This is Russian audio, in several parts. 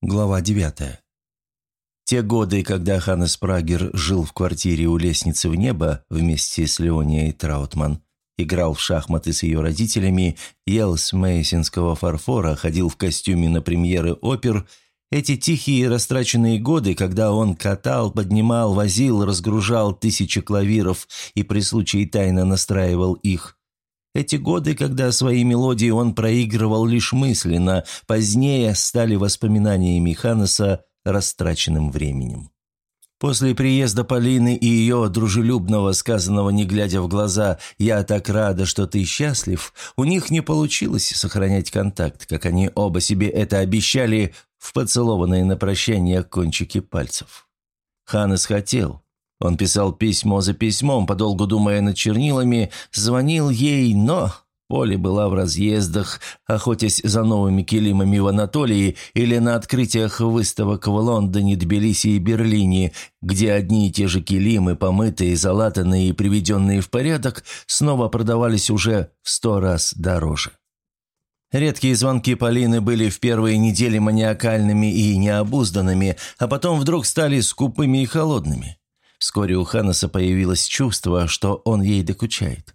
Глава 9. Те годы, когда Ханнес Прагер жил в квартире у лестницы в небо вместе с Леонией Траутман, играл в шахматы с ее родителями, ел с мейсинского фарфора, ходил в костюме на премьеры опер, эти тихие растраченные годы, когда он катал, поднимал, возил, разгружал тысячи клавиров и при случае тайно настраивал их, эти годы, когда свои мелодии он проигрывал лишь мысленно, позднее стали воспоминаниями Ханнеса растраченным временем. После приезда Полины и ее дружелюбного, сказанного не глядя в глаза «Я так рада, что ты счастлив», у них не получилось сохранять контакт, как они оба себе это обещали в поцелованные на прощание кончики пальцев. Ханнес хотел, он писал письмо за письмом, подолгу думая над чернилами, звонил ей, но Поля была в разъездах, охотясь за новыми килимами в Анатолии или на открытиях выставок в Лондоне, Тбилиси и Берлине, где одни и те же килимы, помытые, залатанные и приведенные в порядок, снова продавались уже в сто раз дороже. Редкие звонки Полины были в первые недели маниакальными и необузданными, а потом вдруг стали скупыми и холодными. Вскоре у Ханнеса появилось чувство, что он ей докучает.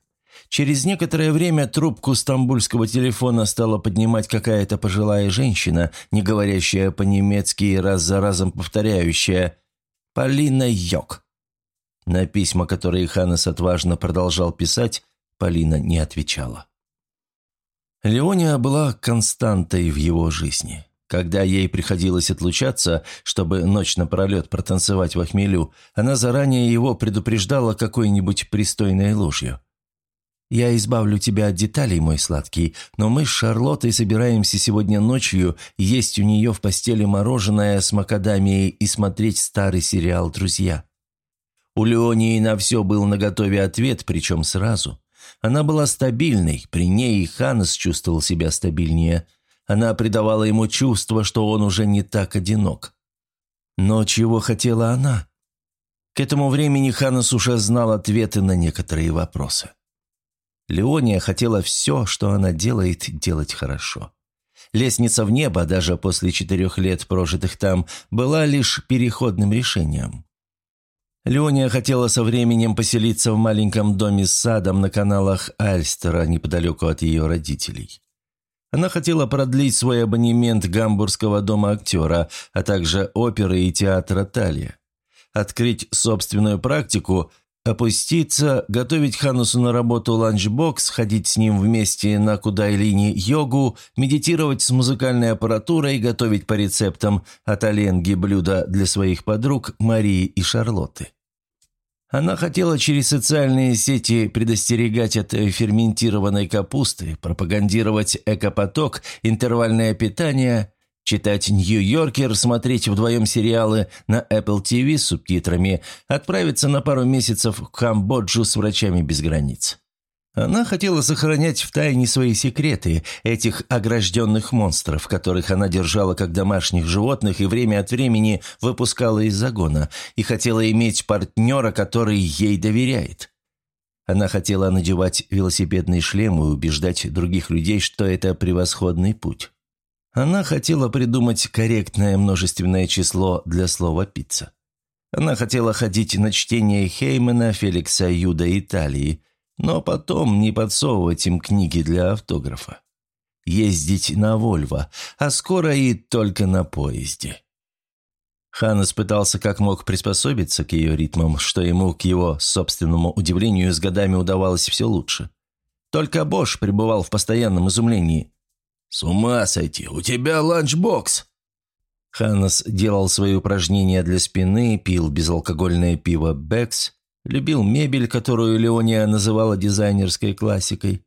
Через некоторое время трубку стамбульского телефона стала поднимать какая-то пожилая женщина, не говорящая по-немецки и раз за разом повторяющая «Полина Йок». На письма, которые Ханнес отважно продолжал писать, Полина не отвечала. Леония была константой в его жизни. Когда ей приходилось отлучаться, чтобы ночь напролет протанцевать в охмелю, она заранее его предупреждала какой-нибудь пристойной ложью. «Я избавлю тебя от деталей, мой сладкий, но мы с Шарлоттой собираемся сегодня ночью есть у нее в постели мороженое с макадамией и смотреть старый сериал «Друзья». У Леонии на все был наготове ответ, причем сразу. Она была стабильной, при ней и Ханнес чувствовал себя стабильнее – она придавала ему чувство, что он уже не так одинок. Но чего хотела она? К этому времени Ханнес уже знал ответы на некоторые вопросы. Леония хотела все, что она делает, делать хорошо. Лестница в небо, даже после четырех лет, прожитых там, была лишь переходным решением. Леония хотела со временем поселиться в маленьком доме с садом на каналах Альстера, неподалеку от ее родителей. Она хотела продлить свой абонемент Гамбургского дома актера, а также оперы и театра Талия. Открыть собственную практику, опуститься, готовить Ханусу на работу ланчбокс, ходить с ним вместе на кундалини йогу, медитировать с музыкальной аппаратурой, готовить по рецептам от Оттоленги блюда для своих подруг Марии и Шарлотты. Она хотела через социальные сети предостерегать от ферментированной капусты, пропагандировать экопоток, интервальное питание, читать «Нью-Йоркер», смотреть вдвоем сериалы на Apple TV с субтитрами, отправиться на пару месяцев в Камбоджу с врачами без границ. Она хотела сохранять в тайне свои секреты, этих огражденных монстров, которых она держала как домашних животных и время от времени выпускала из загона, и хотела иметь партнера, который ей доверяет. Она хотела надевать велосипедный шлем и убеждать других людей, что это превосходный путь. Она хотела придумать корректное множественное число для слова «пицца». Она хотела ходить на чтение Хеймана, Феликса Юда Италии – но потом не подсовывать им книги для автографа. Ездить на Вольво, а скоро и только на поезде. Ханнес пытался как мог приспособиться к ее ритмам, что ему, к его собственному удивлению, с годами удавалось все лучше. Только Бош пребывал в постоянном изумлении. «С ума сойти! У тебя ланчбокс!» Ханнес делал свои упражнения для спины, пил безалкогольное пиво «Beck's», Любил мебель, которую Леония называла дизайнерской классикой.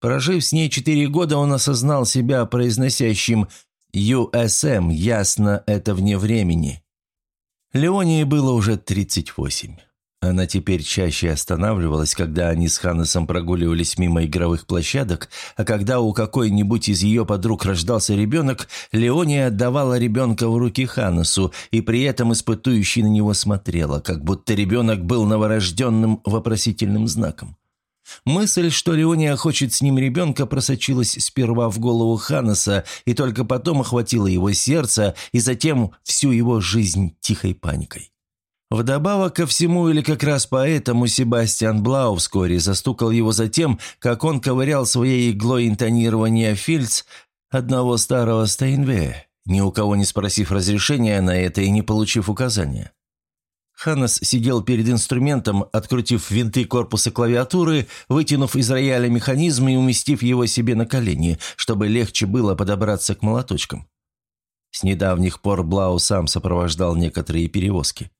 Прожив с ней четыре года, он осознал себя произносящим «USM», ясно, это вне времени. Леонии было уже 38. Она теперь чаще останавливалась, когда они с Ханнесом прогуливались мимо игровых площадок, а когда у какой-нибудь из ее подруг рождался ребенок, Леония отдавала ребенка в руки Ханнесу и при этом испытующий на него смотрела, как будто ребенок был новорожденным вопросительным знаком. Мысль, что Леония хочет с ним ребенка, просочилась сперва в голову Ханнеса и только потом охватила его сердце и затем всю его жизнь тихой паникой. Вдобавок ко всему, или как раз поэтому, Себастьян Блау вскоре застукал его за тем, как он ковырял своей иглой интонирования фильц одного старого Стейнвея, ни у кого не спросив разрешения на это и не получив указания. Ханнес сидел перед инструментом, открутив винты корпуса клавиатуры, вытянув из рояля механизм и уместив его себе на колени, чтобы легче было подобраться к молоточкам. С недавних пор Блау сам сопровождал некоторые перевозки.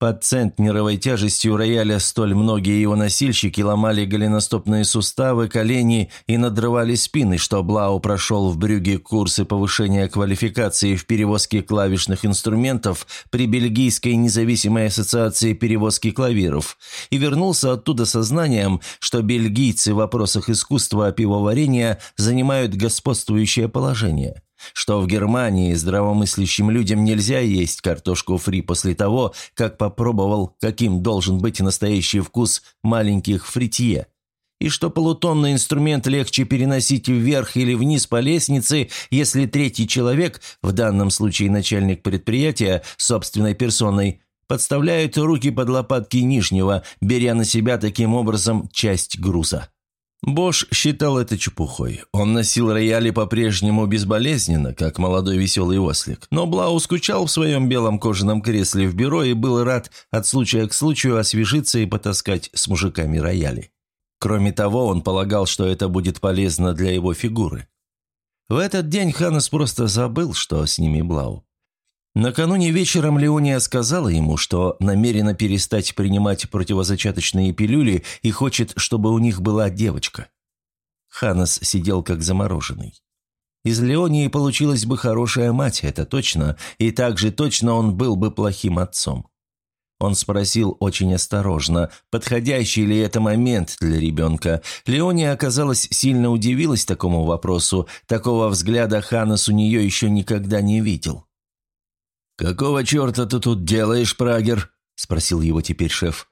Под центнеровой тяжестью рояля столь многие его носильщики ломали голеностопные суставы, колени и надрывали спины, что Блау прошел в Брюге курсы повышения квалификации в перевозке клавишных инструментов при Бельгийской независимой ассоциации перевозки клавиров и вернулся оттуда со знанием, что бельгийцы в вопросах искусства пивоварения занимают господствующее положение что в Германии здравомыслящим людям нельзя есть картошку фри после того, как попробовал, каким должен быть настоящий вкус маленьких фритье, и что полутонный инструмент легче переносить вверх или вниз по лестнице, если третий человек, в данном случае начальник предприятия, собственной персоной, подставляет руки под лопатки нижнего, беря на себя таким образом часть груза. Бош считал это чепухой. Он носил рояли по-прежнему безболезненно, как молодой веселый ослик. Но Блау скучал в своем белом кожаном кресле в бюро и был рад от случая к случаю освежиться и потаскать с мужиками рояли. Кроме того, он полагал, что это будет полезно для его фигуры. В этот день Ханнес просто забыл, что с ними Блау. Накануне вечером Леония сказала ему, что намерена перестать принимать противозачаточные пилюли и хочет, чтобы у них была девочка. Ханас сидел как замороженный. Из Леонии получилась бы хорошая мать, это точно, и также точно он был бы плохим отцом. Он спросил очень осторожно, подходящий ли это момент для ребенка. Леония, оказалось, сильно удивилась такому вопросу, такого взгляда Ханас у нее еще никогда не видел. «Какого черта ты тут делаешь, Прагер?» – спросил его теперь шеф.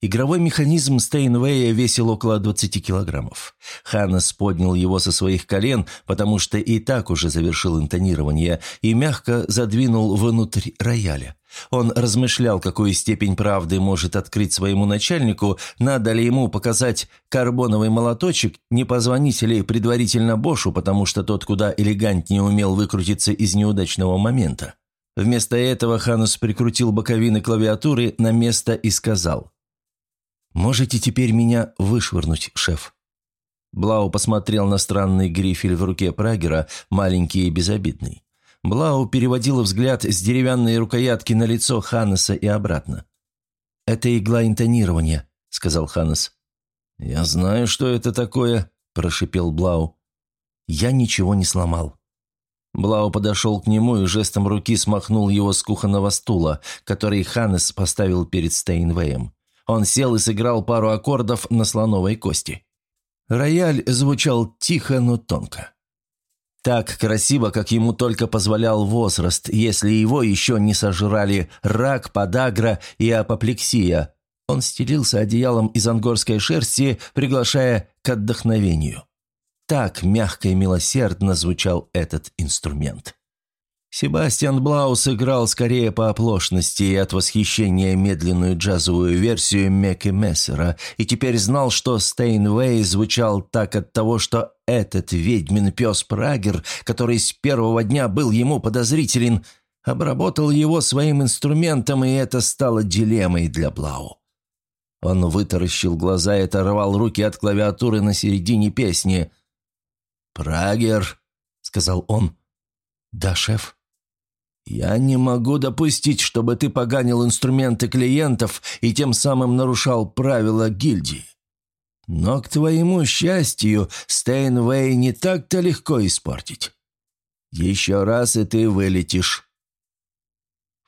Игровой механизм Стейнвея весил около 20 килограммов. Ханнес поднял его со своих колен, потому что и так уже завершил интонирование, и мягко задвинул внутрь рояля. Он размышлял, какую степень правды может открыть своему начальнику, надо ли ему показать карбоновый молоточек, не позвонить ли предварительно Бошу, потому что тот куда элегантнее умел выкрутиться из неудачного момента. Вместо этого Ханус прикрутил боковины клавиатуры на место и сказал. «Можете теперь меня вышвырнуть, шеф». Блау посмотрел на странный грифель в руке Прагера, маленький и безобидный. Блау переводил взгляд с деревянной рукоятки на лицо Ханнеса и обратно. «Это игла интонирования», — сказал Ханнес. «Я знаю, что это такое», — прошипел Блау. «Я ничего не сломал». Блау подошел к нему и жестом руки смахнул его с кухонного стула, который Ханнес поставил перед Стейнвеем. Он сел и сыграл пару аккордов на слоновой кости. Рояль звучал тихо, но тонко. Так красиво, как ему только позволял возраст, если его еще не сожрали рак, подагра и апоплексия. Он стелился одеялом из ангорской шерсти, приглашая к отдохновению. Так мягко и милосердно звучал этот инструмент. Себастьян Блаус играл скорее по оплошности и от восхищения медленную джазовую версию Мекки Мессера, и теперь знал, что Стейнвей звучал так от того, что этот ведьмин пес Прагер, который с первого дня был ему подозрителен, обработал его своим инструментом, и это стало дилеммой для Блау. Он вытаращил глаза и оторвал руки от клавиатуры на середине песни – «Прагер», — сказал он. «Да, шеф». «Я не могу допустить, чтобы ты поганил инструменты клиентов и тем самым нарушал правила гильдии. Но, к твоему счастью, Стейнвей не так-то легко испортить. Еще раз, и ты вылетишь».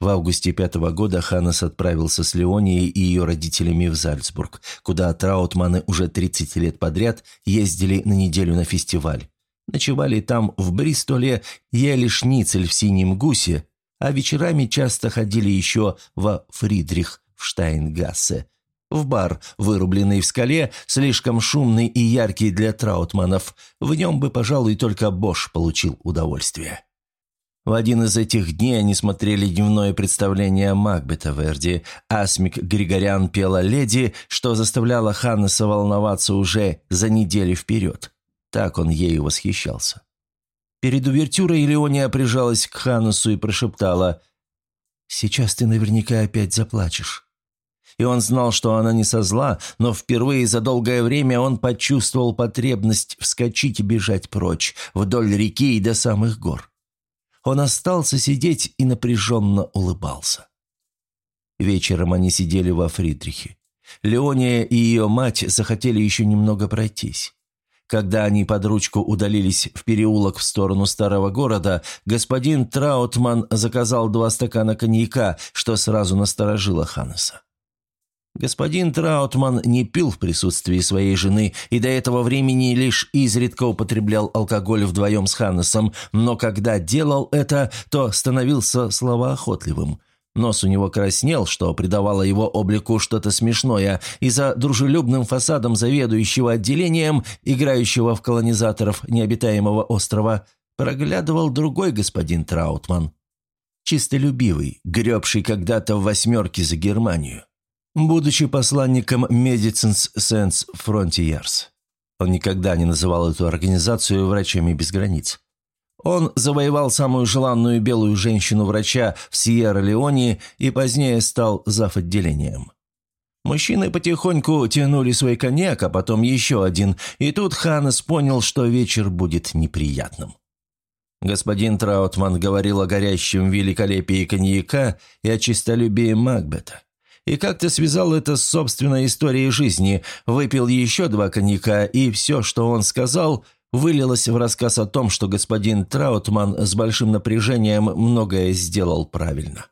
В августе пятого года Ханнес отправился с Леонией и ее родителями в Зальцбург, куда Траутманы уже 30 лет подряд ездили на неделю на фестиваль. Ночевали там в Бристоле, ели шницель в синем гусе, а вечерами часто ходили еще во Фридрих в Штайнгассе, В бар, вырубленный в скале, слишком шумный и яркий для траутманов. В нем бы, пожалуй, только Бош получил удовольствие. В один из этих дней они смотрели дневное представление Макбета Верди. Асмик Григорян пела «Леди», что заставляло Ханнеса волноваться уже за неделю вперед. Так он ею восхищался. Перед увертюрой Леония прижалась к Ханнесу и прошептала «Сейчас ты наверняка опять заплачешь». И он знал, что она не со зла, но впервые за долгое время он почувствовал потребность вскочить и бежать прочь, вдоль реки и до самых гор. Он остался сидеть и напряженно улыбался. Вечером они сидели во Фридрихе. Леония и ее мать захотели еще немного пройтись. Когда они под ручку удалились в переулок в сторону старого города, господин Траутман заказал два стакана коньяка, что сразу насторожило Ханнеса. Господин Траутман не пил в присутствии своей жены и до этого времени лишь изредка употреблял алкоголь вдвоем с Ханнесом, но когда делал это, то становился словоохотливым. Нос у него краснел, что придавало его облику что-то смешное, и за дружелюбным фасадом заведующего отделением, играющего в колонизаторов необитаемого острова, проглядывал другой господин Траутман. Чистолюбивый, гребший когда-то в восьмерке за Германию будучи посланником Medicines Sans Frontiers. Он никогда не называл эту организацию «врачами без границ». Он завоевал самую желанную белую женщину-врача в Сьерра-Леоне и позднее стал зав. отделением. Мужчины потихоньку тянули свой коньяк, а потом еще один, и тут Ханнес понял, что вечер будет неприятным. Господин Траутман говорил о горящем великолепии коньяка и о чистолюбии Макбета и как-то связал это с собственной историей жизни, выпил еще два коньяка, и все, что он сказал, вылилось в рассказ о том, что господин Траутман с большим напряжением многое сделал правильно.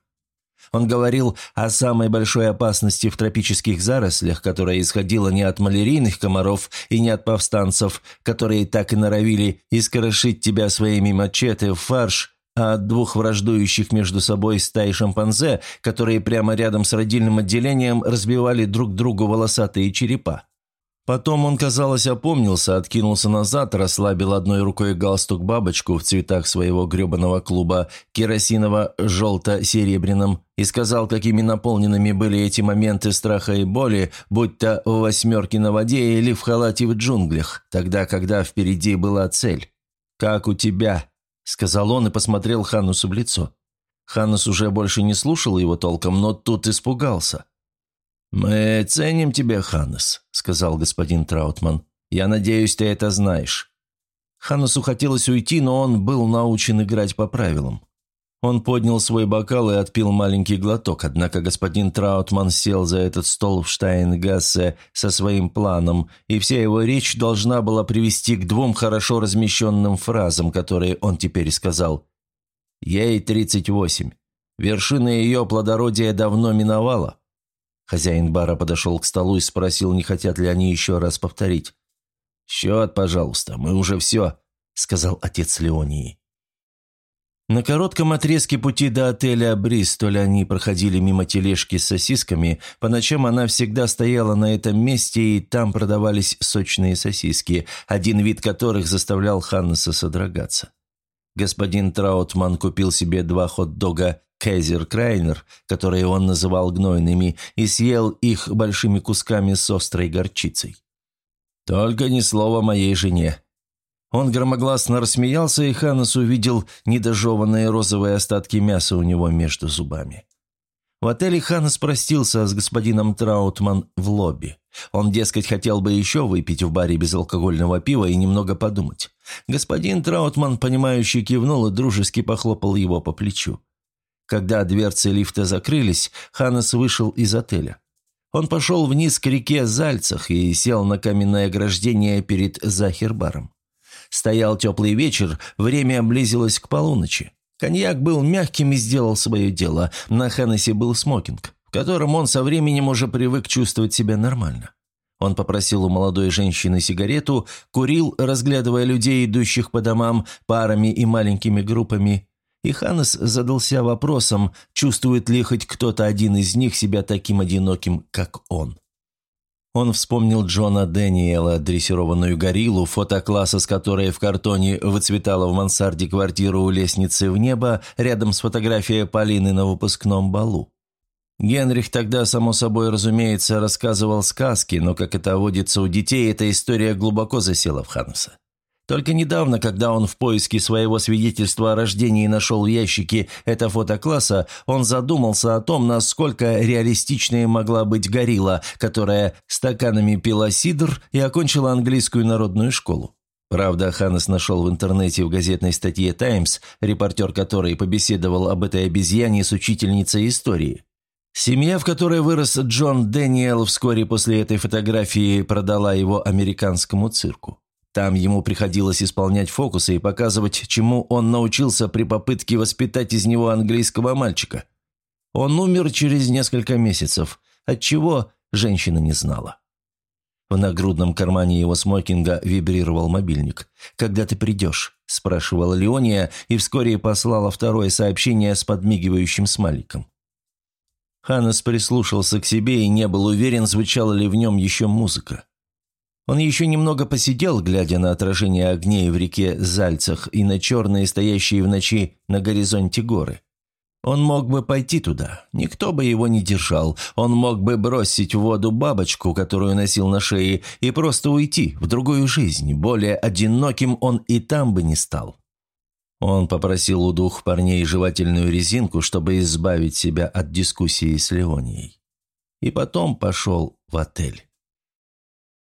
Он говорил о самой большой опасности в тропических зарослях, которая исходила не от малярийных комаров и не от повстанцев, которые так и норовили искорошить тебя своими мачете в фарш, а от двух враждующих между собой стай шимпанзе, которые прямо рядом с родильным отделением разбивали друг другу волосатые черепа. Потом он, казалось, опомнился, откинулся назад, расслабил одной рукой галстук-бабочку в цветах своего гребаного клуба керосиново-желто-серебряном и сказал, какими наполненными были эти моменты страха и боли, будь то в восьмерке на воде или в халате в джунглях, тогда, когда впереди была цель. «Как у тебя?» — сказал он и посмотрел Ханнусу в лицо. Ханнус уже больше не слушал его толком, но тут испугался. «Мы ценим тебя, Ханнес», — сказал господин Траутман. «Я надеюсь, ты это знаешь». Ханнесу хотелось уйти, но он был научен играть по правилам. Он поднял свой бокал и отпил маленький глоток, однако господин Траутман сел за этот стол в Штайнгассе со своим планом, и вся его речь должна была привести к двум хорошо размещенным фразам, которые он теперь сказал. «Ей 38. Вершина ее плодородия давно миновала». Хозяин бара подошел к столу и спросил, не хотят ли они еще раз повторить. «Счет, пожалуйста, мы уже все», — сказал отец Леонии. На коротком отрезке пути до отеля «Бристоль» они проходили мимо тележки с сосисками. По ночам она всегда стояла на этом месте, и там продавались сочные сосиски, один вид которых заставлял Ханнеса содрогаться. Господин Траутман купил себе два хот-дога «Кейзер Крайнер», которые он называл гнойными, и съел их большими кусками с острой горчицей. «Только ни слова моей жене», он громогласно рассмеялся, и Ханнес увидел недожеванные розовые остатки мяса у него между зубами. В отеле Ханнес простился с господином Траутман в лобби. Он, дескать, хотел бы еще выпить в баре безалкогольного пива и немного подумать. Господин Траутман, понимающий, кивнул и дружески похлопал его по плечу. Когда дверцы лифта закрылись, Ханнес вышел из отеля. Он пошел вниз к реке Зальцах и сел на каменное ограждение перед Захербаром. Стоял теплый вечер, время близилось к полуночи. Коньяк был мягким и сделал свое дело. На Хеннесси был смокинг, в котором он со временем уже привык чувствовать себя нормально. Он попросил у молодой женщины сигарету, курил, разглядывая людей, идущих по домам, парами и маленькими группами. И Ханнес задался вопросом, чувствует ли хоть кто-то один из них себя таким одиноким, как он. Он вспомнил Джона Дэниела, дрессированную гориллу, фотокласса с которой в картоне выцветала в мансарде квартиру у лестницы в небо, рядом с фотографией Полины на выпускном балу. Генрих тогда, само собой разумеется, рассказывал сказки, но, как это водится у детей, эта история глубоко засела в Ханнеса. Только недавно, когда он в поиске своего свидетельства о рождении нашел в ящике это фотокласса, он задумался о том, насколько реалистичной могла быть горилла, которая стаканами пила сидр и окончила английскую народную школу. Правда, Ханнес нашел в интернете в газетной статье «Таймс», репортер которой побеседовал об этой обезьяне с учительницей истории. Семья, в которой вырос Джон Дэниел, вскоре после этой фотографии продала его американскому цирку. Там ему приходилось исполнять фокусы и показывать, чему он научился при попытке воспитать из него английского мальчика. Он умер через несколько месяцев, отчего женщина не знала. В нагрудном кармане его смокинга вибрировал мобильник. «Когда ты придешь?» – спрашивала Леония и вскоре послала второе сообщение с подмигивающим смайликом. Ханнес прислушался к себе и не был уверен, звучала ли в нем еще музыка. Он еще немного посидел, глядя на отражение огней в реке Зальцах и на черные, стоящие в ночи на горизонте горы. Он мог бы пойти туда, никто бы его не держал. Он мог бы бросить в воду бабочку, которую носил на шее, и просто уйти в другую жизнь. Более одиноким он и там бы не стал. Он попросил у двух парней жевательную резинку, чтобы избавить себя от дискуссии с Леонией. И потом пошел в отель.